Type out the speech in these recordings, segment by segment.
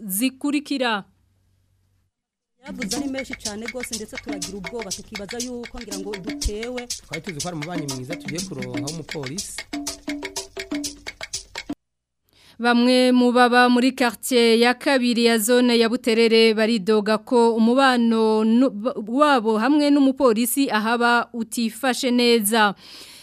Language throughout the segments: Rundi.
zikurikira yabuze ari menshi cyane ndetse turagira ubwoba tukibaza yuko ngira ngo dutewe twari tuzi ko hari umubanyi mwiza tugiye kuronka w'umupolisi Bamwe mu baba muri quartier ya kabiri ya zone ya Buterere baridoga ko umubano wabo hamwe n'umupolisi ahaba utifashe neza.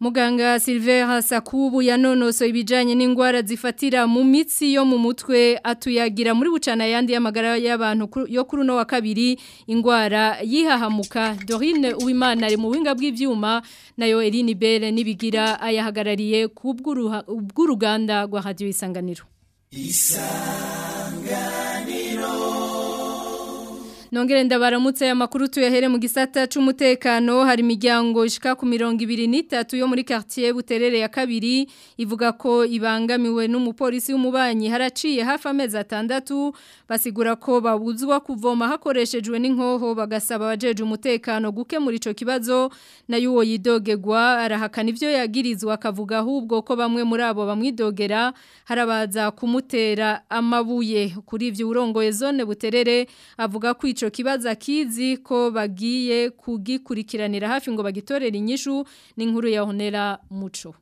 muganga Silver Sakubu yanonoso ibijanye n'ingwara zifatira mu mitsi yo mu mutwe atuyagira muri bucana yandi y'amagara y'abantu yo kuri no wa kabiri ingwara yihahamuka Dorine Uwimana ari mu winga bw'ivyuma nayo Eline Bere nibigira ayahagarariye ku bw'uruganda rwa Radio Isanganiro Isa nongere ndabaramutse aya makuru tuyahere mu gisata cy'umutekano hari ishika ku mirongo ibiri n'itatu yo muri quartier buterere ya kabiri ivuga ko ibangamiwe n'umupolisi w'umubanyi haraciye hafi amezi atandatu basigura ko babuzwa kuvoma hakoreshejwe n'inkoho bagasaba abajeje umutekano gukemura ico kibazo nayo uwo yidogegwa arahakana ivyo yagirizwa akavuga ahubwo ko bamwe muri abo bamwidogera harabaza kumutera amabuye kuri ivyo urongoye zone buterere avuga ko ico kibazo akizi ko bagiye kugikurikiranira hafi ngo bagitorere inyishu ni inkuru ya honera muco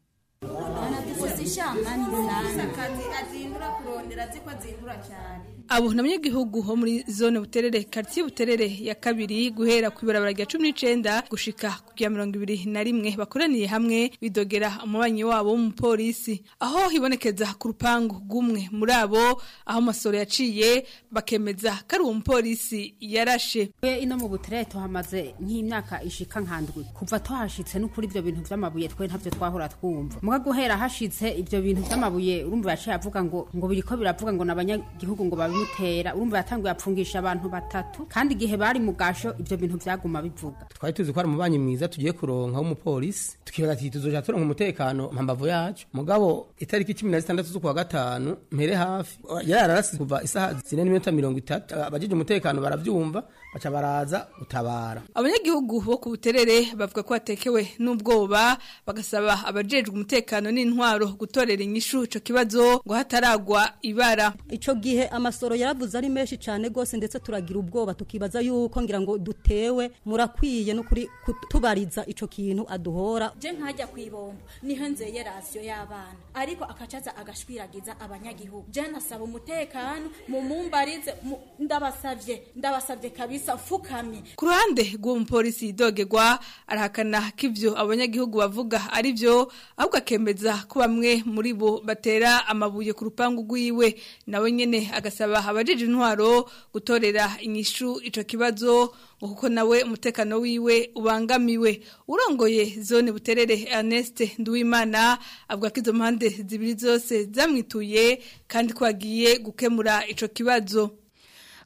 abo namyegihugu ho muri zone buterere quartier buterere ya kabiri guhera ku ibarabara rya 19 gushika ya mirongo ibiri na rimwe bakoraniye hamwe bidogera umubanyi wabo w'umupolisi aho hibonekeza ku rupangu rw'umwe muri abo aho umusoro yaciye bakemeza ko ari uwo mupolisi yarashe ino mu butere tuhamaze nk'imyaka ishika nkandwi kuva tuhashitse no kuri ibyo bintu by'amabuye twe ntabyo twahora twumva muga guhera hashitse ibyo bintu by'amabuye urumva yaciye avuga ngo ngo biriko biravuga ngo n'abanyagihugu ngo babimutera urumva yatanguye apfungisha abantu batatu kandi igihe bari mu gasho ibyo bintu byaguma bivuga twari tuzi ko ari umubanyi mwiza nshya tugiye kuronka w'umupolisi tukibaza ati tuzoja turonka umutekano mpambavu yacu mugabo itariki cumi na zitandatu z'ukwa gatanu mpere hafi yararasi kuva isaha zine n'iminota mirongo itatu abajije umutekano barabyumva baca baraza gutabara abanyagihugu bo ku buterere bavuga ko batekewe n'ubwoba bagasaba abajejwe umutekano n'intwaro gutorera inyishu ico kibazo ngo hataragwa ibara ico gihe amasoro yaravuze ari menshi cane gose ndetse turagira ubwoba tukibaza yuko ngira ngo dutewe murakwiye nukuri kuri kutubara adutangariza ico kintu aduhora je nkajya kwibomba niho nzeye rasiyo y'abana ariko akacaza agashwiragiza abanyagihugu je nasaba umutekano mu mumbarize ndabasavye ndabasavye kabisa fukamye ku ruhande rw’umupolisi mupolisi dogegwa arahakana ko ivyo abanyagihugu bavuga ari byo ahubwo akemeza ko bamwe muri bo batera amabuye ku rupangu rwiwe nawe nyine agasaba abajije intwaro gutorera inyishu ico kibazo kuko nawe umutekano wiwe ubangamiwe urongoye zone buterere Ernest Nduwimana avuga ko izo mpande zibiri zose zamwituye kandi kwagiye gukemura ico kibazo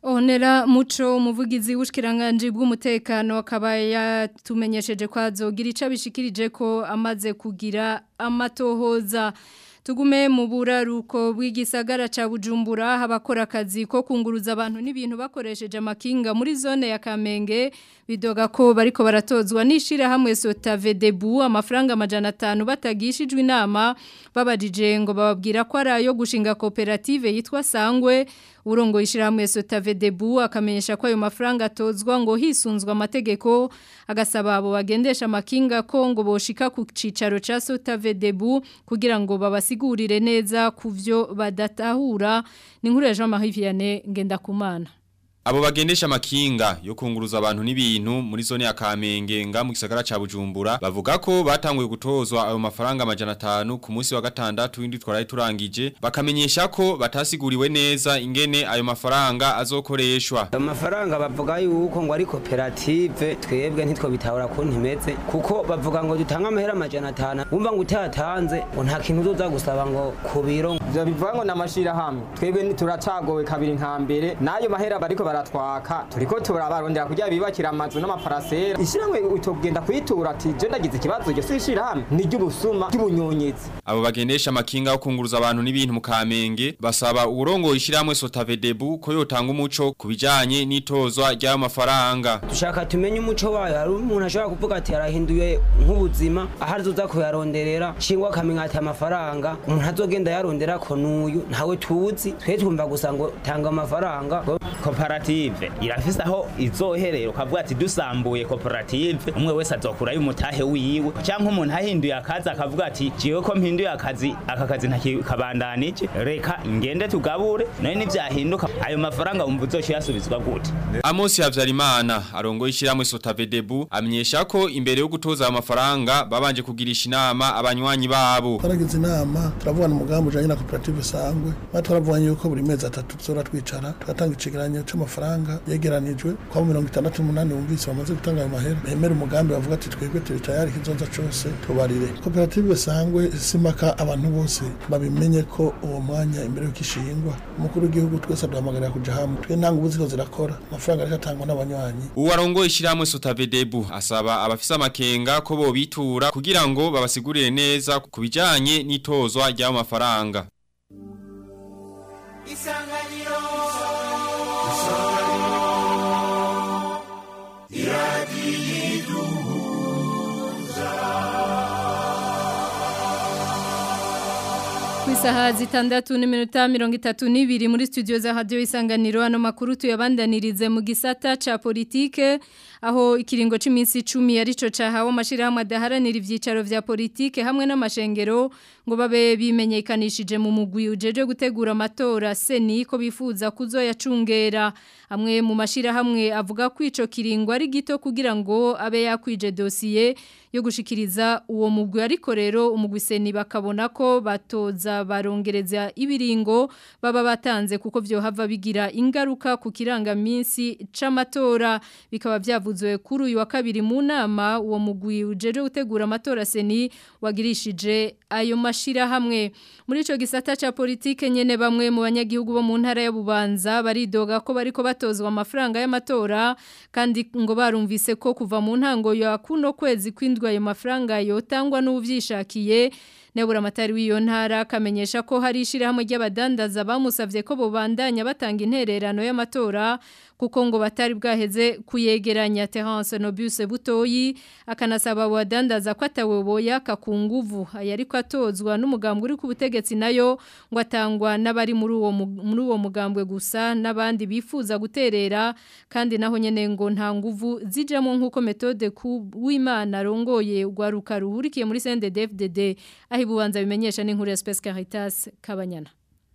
Onera muco umuvugizi w'ushikiranganje bw'umutekano akaba yatumenyesheje kwazo gira icabishikirije ko amaze kugira amatohoza tugume mu buraruko bw'igisagara ca Bujumbura habakora akazi ko kunguruza abantu n'ibintu bakoresheje jamakinga muri zone ya Kamenge bidoga ko bariko baratozwa nishira hamwe Sotave Debu amafaranga amajana 5 batagishijwe inama babajije ngo bababwira ko arayo gushinga koperative yitwa Sangwe urongo ishyirahamwe sotave debu akamenyesha ko ayo mafaranga atozwa ngo hisunzwe amategeko agasaba abo bagendesha amakinga ko ngo boshika ku cyicaro cya sotave debu kugira ngo babasigurire neza ku byo badatahura ni nkuru ya jean marie vianney ngendakumana Abo bagendesha amakinga yo kunguruza abantu n'ibintu muri zone ya Kamenge nga mu gisagara ca Bujumbura bavuga ko batanguye gutozwa ayo mafaranga majana 5 ku munsi wa gatandatu windi twaraye turangije bakamenyesha ko batasiguriwe neza ingene ayo mafaranga azokoreshwa. Ayo mafaranga bavuga yuko ngo ari koperative twebwe ntitwo bitahura ko ntimeze kuko bavuga ngo dutanga amahera majana 5 wumva ngo utatanze ngo nta kintu uzoza gusaba ngo kubiro ibyo bivuga ngo n'amashyirahamwe twebwe turacagowe kabiri nka mbere n'ayo mahera bariko baratwaka turiko turabarondera kugira bibakira amazu n'amaparasera ishyirahamwe utogenda kuyitura ati je ndagize ikibazo iryo ishyirahamwe ni ry'ubusuma ry'ubunyonyezi abo bagendesha amakinga yo kunguruza abantu n'ibintu mu kamenge basaba uburongo ishyirahamwe sotavedebu ko yotanga umuco ku bijyanye n'itozwa ry'ayo mafaranga dushaka tumenye umuco wayo hari umuntu ashobora kuvuga ati yarahinduye nk'ubuzima aho azoza kuyaronderera cyangwa akamenya ati amafaranga umuntu azogenda yarondera ko n'uyu ntawe tuzi twe twumva gusa ngo tanga amafaranga koperative irafise aho izoherera ukavuga ati dusambuye koperative umwe wese azokurayo umutahe wiwe cyangwa umuntu ahinduye akazi akavuga ati jiwe ko mpinduye akazi aka kazi ntakikabandanije reka ngende tugabure nayo nivyahinduka ayo mafaranga umva uzoshiyasubizwa gute Amos Havyarimana arongoye ishyirahamwe Sotavedebu amenyesha ko imbere yo gutoza amafaranga babanje kugirisha inama abanywanyi babo tarageze inama turavugana umugambi ujanye na koperative bisanzwe aha twaravuganye yuko buri mezi atatu tuzora twicara tugatanga ikiganiro cy'amafaranga yegeranijwe kwa mirongo itandatu n'umunani wumvise bamaze gutanga ayo mahera bemera umugambi bavuga ati twebwe turi tayari ikizoza cyose tubarire koperative bisanzwe simaka abantu bose babimenye ko uwo mwanya imbere y'uko ishingwa umukuru w'igihugu twese aduhamagarira kujya hamwe twe nta ngubu ziko zirakora amafaranga ariko atangwa n'abanywanyi uwarongo ishyirahamwe sutavedebu asaba abafise amakenga ko bobitura kugira ngo babasigurire neza ku bijyanye n'itozwa ry'amafaranga a new isanganiro isaha zitandatu n'iminota mirongo itatu n'ibiri muri studio za radiyo isanganiro ano makuru tuyabandanirize mu gisata cha politike aho ikiringo cy'iminsi icumi arico cyahawe amashyirahamwe adaharanira ibyicaro bya politike hamwe n'amashengero ngo babe bimenyekanishije mu mugwi ujeje gutegura amatora seni ko bifuza kuzoyacungera amwe mu mashyirahamwe avuga ko kiringo ari gito kugira ngo abe yakwije dosiye yo gushikiriza uwo mugwi ariko rero umugwiseni bakabona ko batoza barongereza ibiringo baba batanze kuko vyo hava bigira ingaruka ku kirangaminsi c'amatora bikaba byavuzwe kuri uyu wa kabiri mu nama uwo mugwi ujeje gutegura amatora seni wagirishije ayo mashira hamwe muri ico gisata ca politike nyene bamwe mu banyagihugu bo mu ntara ya Bubanza baridoga ko bariko batozwa amafaranga y'amatora kandi ngo barumvise ko kuva mu ntango ya kuno kwezi kw'indwi abarizwa ayo mafaranga yotangwa n'uvyishakiye Nebura Matari w'iyo ntara akamenyesha ko hari ishyirahamwe ry'abadandaza bamusabye ko bobandanya batanga intererano y'amatora kuko ngo batari bwaheze kuyegeranya Terence Nobus Butoyi akanasaba wadandaza ko atawoboya kakunguvu ayari kwatozwa n'umugambwe uri ku butegetsi nayo ngo n'abari muri uwo muri uwo mugambwe gusa n'abandi bifuza guterera kandi naho nyene ngo nta nguvu zijamo nkuko metode ku w'Imana rongoye rwaruka ruhurikiye muri CNDD-FDD ahibubanza bimenyesha n'inkuru ya Space Caritas kabanyana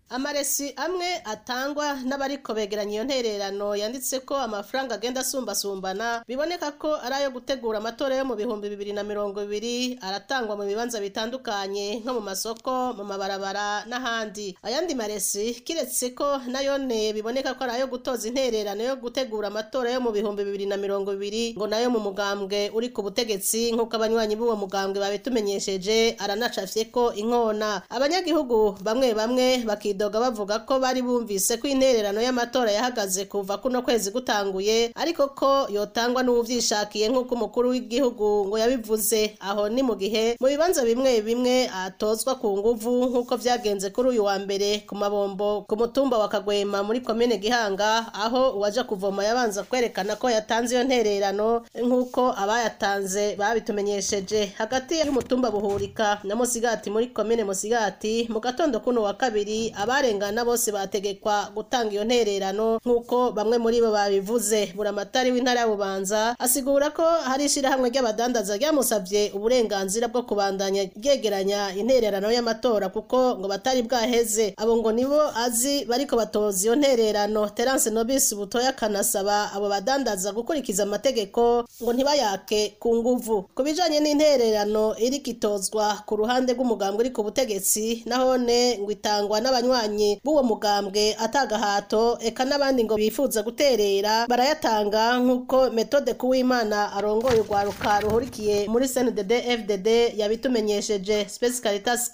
amaresi amwe atangwa n'abariko begeranya iyo ntererano yanditse ko amafaranga agenda asumbasumbana biboneka ko ari ayo gutegura amatora yo mu bihumbi bibiri na mirongo ibiri aratangwa mu bibanza bitandukanye nko mu masoko mu mabarabara n'ahandi ayandi maresi kiretse ko ne biboneka ko ari ayo gutoza intererano yo gutegura amatora yo mu bihumbi bibiri na mirongo ibiri ngo nayo mu mugambwe uri ku butegetsi nk'uko abanywanyi b'uwo mugambwe babitumenyesheje aranacafye ko inkona abanyagihugu bamwe bamwe bakiri Bidoga bavuga ko bari bumvise ko intererano y'amatora yahagaze kuva kuno kwezi gutanguye ariko ko yotangwa n'uvyishakiye nk'uko umukuru w'igihugu ngo yabivuze aho ni mu gihe mu bibanza bimwe bimwe atozwa ku nguvu nk'uko byagenze kuri uyu wa mbere ku mabombo ku mutumba wa Kagwema muri komene Gihanga aho uwaja kuvoma yabanza kwerekana ko yatanze iyo ntererano nk'uko abayatanze babitumenyesheje hagati y'umutumba buhurika na Musigati muri komene Musigati mu gatondo kuno wa kabiri abarengana bose bategekwa gutanga iyo ntererano nk'uko bamwe muri bo babivuze buramatari w'intara ya bubanza asigura ko hari ishyirahamwe ry'abadandaza ryamusabye uburenganzira bwo kubandanya ryegeranya intererano y'amatora kuko ngo batari bwaheze abo ngo nibo azi bariko batoza iyo ntererano terance nobisi butoya akanasaba abo badandaza gukurikiza amategeko ngo ntibayake ku nguvu ku bijanye n'intererano iri kitozwa ku ruhande rw'umugambwe uri ku butegetsi nahone ngo itangwa n'abanywa banywanyi b'uwo mugambwe atagahato eka n'abandi ngo bifuza guterera barayatanga nk'uko metode kuwimana arongoye urwaruka ruhurikiye muri CNDD FDD yabitumenyesheje Space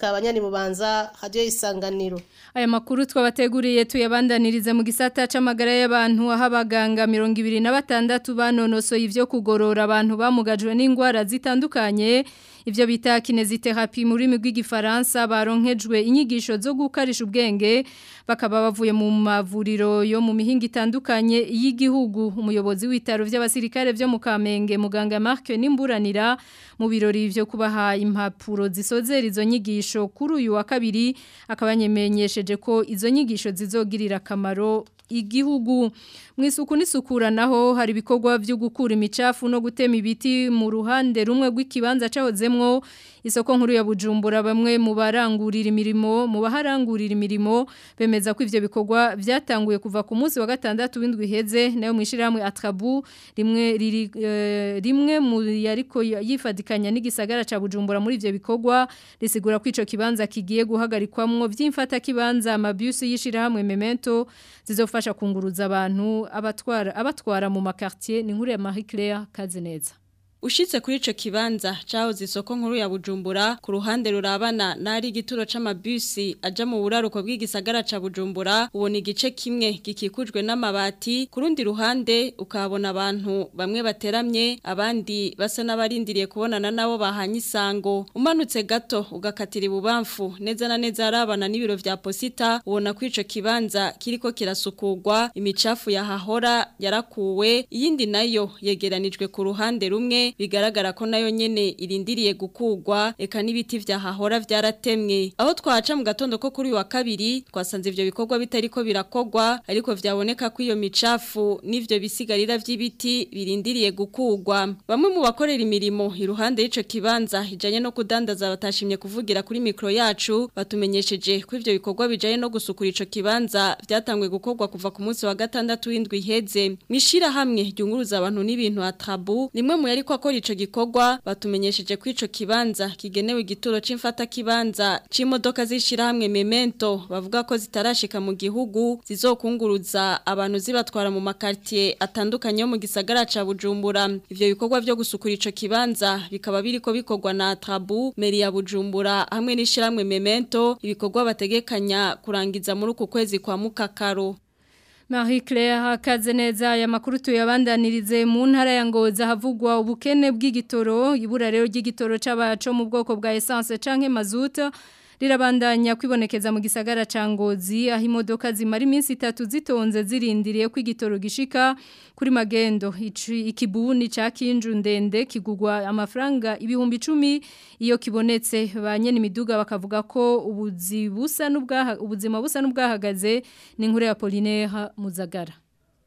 kabanyani bubanza radio isanganiro aya makuru twabateguriye tuyabandanirize mu gisata c'amagara y'abantu aho abaganga 26 banonosoye ibyo kugorora abantu bamugajwe n’indwara zitandukanye ivyo bita kinezitherapy muri rw'igifaransa baronkejwe inyigisho zo gukarisha ubwenge bakaba bavuye mu mavuriro yo mu mihinga itandukanye y'igihugu umuyobozi w'itaro vy'abasirikare vyo mu Kamenge muganga Marc Nimburanira mu birori byo kubaha impapuro zisozera izo nyigisho kuri uyu wa kabiri akabanyemenyesheje ko izo nyigisho zizogirira akamaro igihugu mu isuku n'isukura naho hari ibikorwa byo gukura imicafu no gutema ibiti mu ruhande rumwe rw'ikibanza cahozemwo isoko nkuru ya bujumbura bamwe mu barangurira imirimo mu baharangurira imirimo bemeza ko ivyo bikorwa byatanguye kuva ku munsi wa gatandatu w'indwi heze nayo mwishiramwe atrabu rimwe riri eh, rimwe mu yariko yifadikanya n'igisagara ca bujumbura muri ivyo bikorwa risigura ko ico kibanza kigiye guhagarikwamwo vy'imfata kibanza amabusi yishirahamwe memento zizofasha kunguruza abantu abatwara abatwara mu makartier ni nkuru ya Marie Claire Kazineza ushitse kuri ico kibanza cahoze isoko nkuru ya Bujumbura ku ruhande rurabana nari igituro c'amabusi aja mu buraruko bw'igisagara ca Bujumbura ubona igice kimwe gikikujwe n'amabati kurundi ruhande ukabona abantu bamwe bateramye abandi basa n'abarindiriye kubonana nabo bahanye isango umanutse gato ugakatira ibubamfu neza na neza arabana n'ibiro vya posita ubona ko ico kibanza kiriko kirasukugwa imicafu ya hahora yarakuwe iyindi nayo yegeranijwe ku ruhande rumwe bigaragara ko nayo nyene irindiriye gukugwa eka n'ibiti vyahahora vyaratemwe aho twaca mu gatondo ko kuri wa kabiri twasanze ivyo bikorwa bitariko birakogwa ariko vyaboneka ko iyo micafu n'ivyo bisigarira vy'ibiti birindiriye gukugwa bamwe mu bakorera imirimo iruhande y'ico kibanza hijanye no kudandaza batashimye kuvugira kuri mikro yacu batumenyesheje ko ivyo bikorwa bijanye no gusukura ico kibanza vyatangwe gukogwa kuva ku munsi wa gatandatu w'indwi iheze mwishira hamwe ryunguruza abantu n'ibintu atabu limwe mu yariko abazakora ico gikorwa batumenyesheje ko kibanza kigenewe igituro c'imfata kibanza c'imodoka zishira memento bavuga ko zitarashika mu gihugu zizokunguruza abantu zibatwara mu makartie atandukanye mu gisagara ca Bujumbura ivyo bikorwa byo gusukura ico kibanza bikaba biriko bikogwa na Trabu meri ya Bujumbura hamwe n'ishiramwe memento ibikorwa bategekanya kurangiza muri uku kwezi kwa mukakaro Marie Claire neza aya makuru tuyabandanirize mu ntara ya Ngoza havugwa ubukene bw'igitoro ibura rero ry'igitoro c'abaco mu bwoko bwa essence canke mazuta rirabandanya kwibonekeza mu gisagara ca Ngozi aho imodoka zimara iminsi itatu zitonze zirindiriye ko gishika kuri magendo ikibuni ca kinju ndende kigugwa amafaranga ibihumbi 10 iyo kibonetse banye imiduga bakavuga ko ubuzi busa n'ubwaha ubuzima busa n'ubwahagaze ni nkuru ya Polinaire Muzagara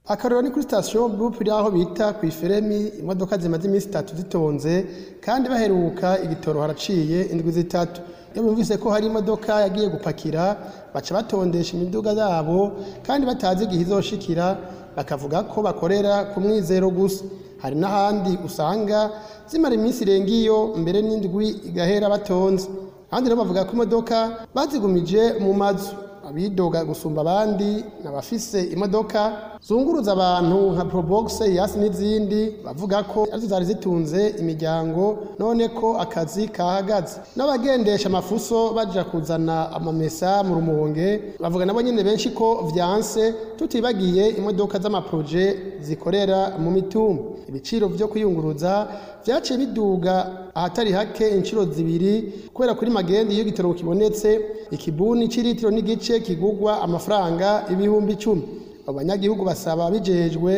akariro ni kuri sitasiyo bupiri aho bita ku iferemi imodoka zimaze iminsi itatu zitonze kandi baheruka igitoro haraciye indwi zitatu iyo bumvise ko hari imodoka yagiye gupakira baca batondesha imiduga yabo kandi batazi igihe izoshikira bakavuga ko bakorera ku mwizero gusa hari n'ahandi usanga zimara iminsi irenga iyo mbere n'indwi igahera batonze abandi nabo bavuga ko imodoka bazigumije mu mazu abidoga gusumba abandi n'abafise imodoka zunguruza abantu nka porobogise yasi n'izindi bavuga ko arizo zari zitunze imiryango none ko akazi kahagaze n'abagendesha amafuso bajya kuzana amamesa mu rumuhonge bavuga nabo nyine benshi ko byanse tutibagiye imodoka z'amaporoje zikorera mu mitumba ibiciro byo kuyunguruza byaciye biduga ahatari hake inshuro zibiri kubera kuri magendi iyo igitoro kibonetse ikibuni cy'ilitiro n'igice kigugwa amafaranga ibihumbi icumi abanyagihugu basaba ababijejwe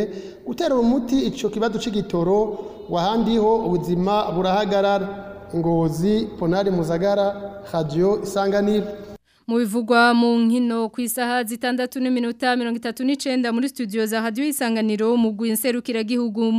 gutera umuti ico kibazo c'igitoro wahandiho ubuzima burahagarara ngozi ponari muzagara radio isanganiro mubivugwa mu nkino ku isaha zitandatu n'iminota mirongo itatu n'icyenda muri studio za radiyo isanganiro mu guhinserukira gihugu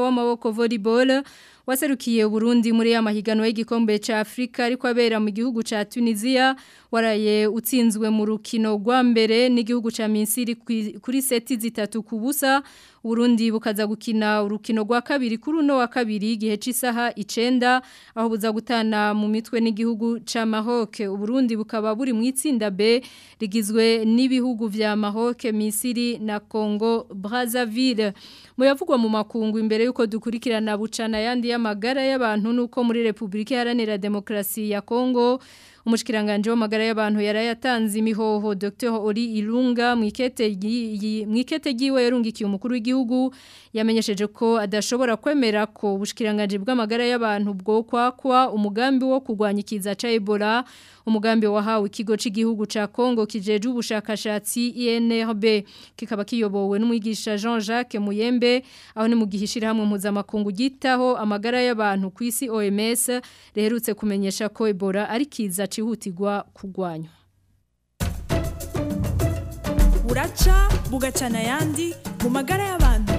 w'amaboko volleyball waserukiye Burundi muri ya mahiganwa y'igikombe cha Afrika ariko abera mu gihugu cha Tunisia waraye utsinzwe mu rukino rwa mbere n'igihugu cha Misiri kuri seti zitatu kubusa Urundi bukaza gukina urukino rwa kabiri kuri uno wa kabiri igihe cy'isaha icenda aho buza gutana mu mitwe n'igihugu ca Maroc Uburundi bukaba buri mu itsinda B rigizwe n'ibihugu vya Maroc Misiri na Congo Brazzaville muyavugwa mu makungu imbere yuko dukurikirana bucana yandi y'amagara y'abantu nuko muri Republika Iharanira Demokrasi ya Congo umushyikirangange w'amagara y'abantu yarayatanze imihoho Dr ori irunga mu ikete ry'iwe yarungikiye umukuru w'igihugu yamenyesheje ko adashobora kwemera ko ubushyikirangange bw'amagara y'abantu bwo kwakwa umugambi wo kurwanya ikiza cya ebola umugambi wahawe ikigo cy'igihugu cya Congo kijeje ubushakashatsi inrb kikaba kiyobowe n'umwigisha jean jacques muyembe aho ni mu gihe ishyirahamwe mpuzamakungu ryitaho amagara y'abantu ku isi oms riherutse kumenyesha ko ebola ari kiza kihutirwa kurwanywa buraca bugacana ayandi mu magara y'abantu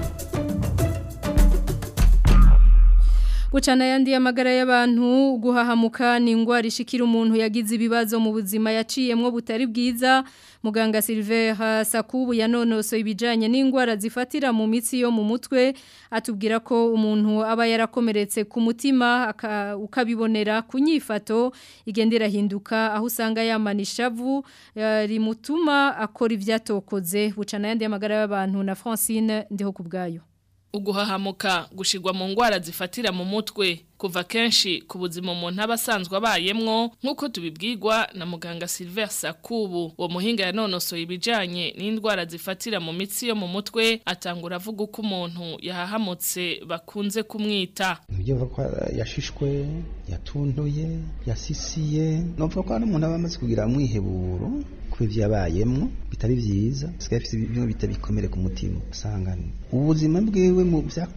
bucana magara y'amagara y'abantu guhahamuka ni indwara ishikira umuntu yagize ibibazo mu buzima yaciyemwo butari bwiza muganga Silver Sakubu yanonosoye ibijanye n'indwara zifatira mu mitsi yo mu mutwe atubwira ko umuntu aba yarakomeretse ku mutima ukabibonera ku nyifato igendera hinduka aho usanga yamana ishavu rimutuma akora ivyatokoze bucana ayandi y'amagara y'abantu na Francine ndiho kubgayo uguhahamuka gushigwa mu ndwara zifatira mu mutwe kuva kenshi ku buzima umuntu aba asanzwe abayemwo nk'uko tubibwirwa na muganga Silver Sakubu uwo muhinga yanonosoye ibijanye n'indwara zifatira mu mitsi yo mu mutwe atangura avuga ko umuntu yahahamutse bakunze kumwita uvuga ko yashishwe yatunduye yasisiye novuga ko hari umuntu aba kugira umwiheburo kuko ibyo bitari byiza sigaye bimwe bitabikomere ku mutima usanga ubuzima bwiwe mu byo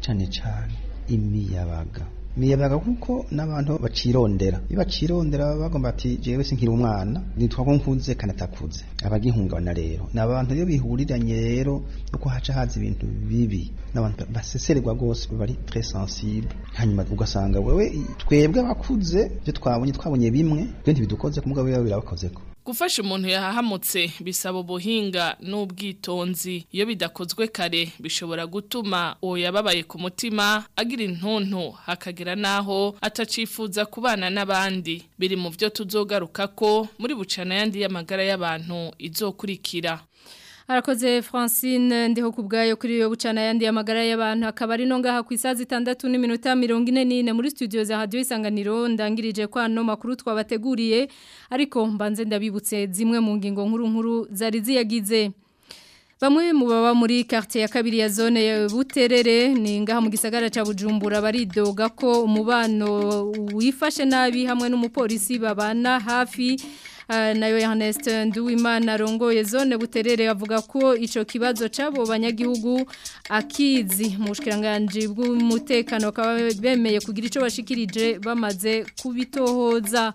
cyane cyane imiyabaga imiyabaga kuko n'abantu bacirondera iyo bacirondera bagomba ati jewe sinkiri umwana nitwago nkunze kanatakuze abagihungabana rero ni abantu iyo bihuriranye rero uko haca haza ibintu bibi n'abantu basesererwa rwose bari très sensible hanyuma ugasanga wewe twebwe bakuze byo twabonye twabonye bimwe byo ntibidukoze kumugabo biraba birabakozeko gufasha umuntu yahahamutse bisaba ubuhinga n'ubwitonzi iyo bidakozwe kare bishobora gutuma uwo yababaye ku mutima agira intuntu hakagira n'aho atacifuza kubana n'abandi biri mu byo tuzogaruka ko muri bucana yandi y'amagara y'abantu izokurikira harakoze francine ndiho ku bwayo kuri iyo gucana ayandi magara y'abantu akaba ari no ngaha ku isaha zitandatu n'iminota mirongo ine n'ine muri studio za radiyo isanganiro ndangirije ko ano makuru twabateguriye ariko mbanze ndabibutse zimwe mu ngingo nkuru nkuru zari ziyagize Bamwe mu baba muri quartier ya kabiri ya zone ya Buterere ni ngaha mu gisagara ca Bujumbura baridoga ko umubano wifashe nabi hamwe n'umupolisi babana hafi Uh, nayo Ernest Nduwimana arongoye zone buterere avuga ko ico kibazo cabo banyagihugu akizi mushikiranganje bw'umutekano bakaba bemeye kugira ico bashikirije bamaze kubitohoza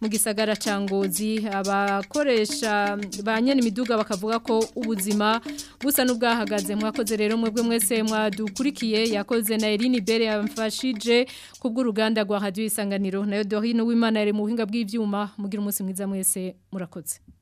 mu gisagara cya ngozi abakoresha ba nyir'imiduga bakavuga ko ubuzima busa n'ubwahagaze mwakoze rero mwebwe mwese mwadukurikiye yakoze na Eline Bere yamfashije kubw'uruganda rwa Radio Isanganiro nayo Dorine w'Imana yari mu buhinga bw'ivyuma mugira umunsi mwiza mwese murakoze